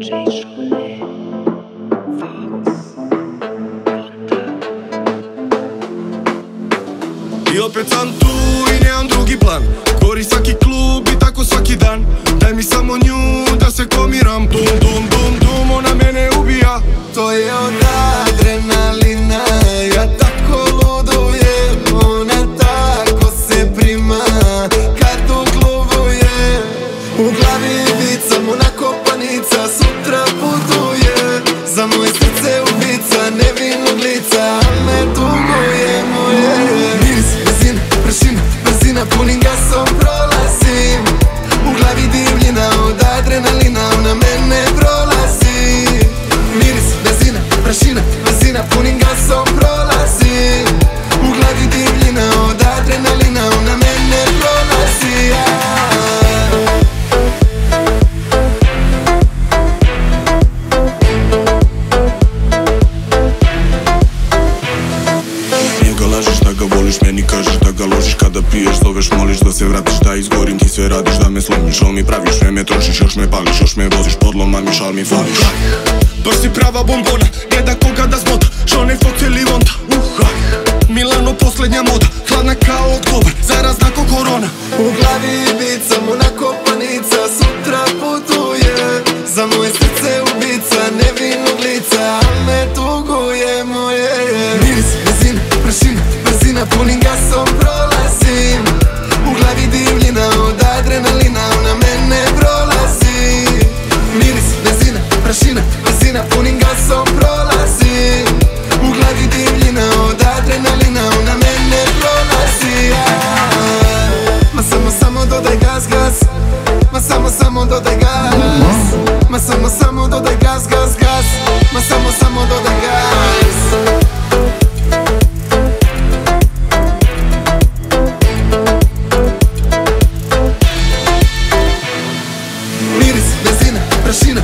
I opet sam tu i nemam drugi plan. Gori svaki klub i tako svaki dan. Daj mi samo nju da se komiram. Dum, dum, dum, dum, ona mene ubija. To je od adrenalina. Ja tako ludujem Ona tako se prima. Kad u klubu je U da ložiš Kada piješ, zoveš, moliš da se vratiš Da izgorim, ti sve radiš da me slomiš Al mi praviš, sve me trošiš, još me pališ Još me voziš, podlomamiš, al mi fališ. Baš si prava bombona, gleda koga da zmota Šone foce ili vonta, uh, aj. Milano posljednja moda, hladna kao oktobar Zarazna ko korona. U glavi bit sam onako panica Sutra putuje. Za moje srce ubica Nevinog lica A me tuguje moje. Miris, benzina, prašina, benzina Punim samo, dodaj gas. Ma samo, samo dodaj gas, gas, gas. Ma samo, samo dodaj gas. Miris, benzina, prašina,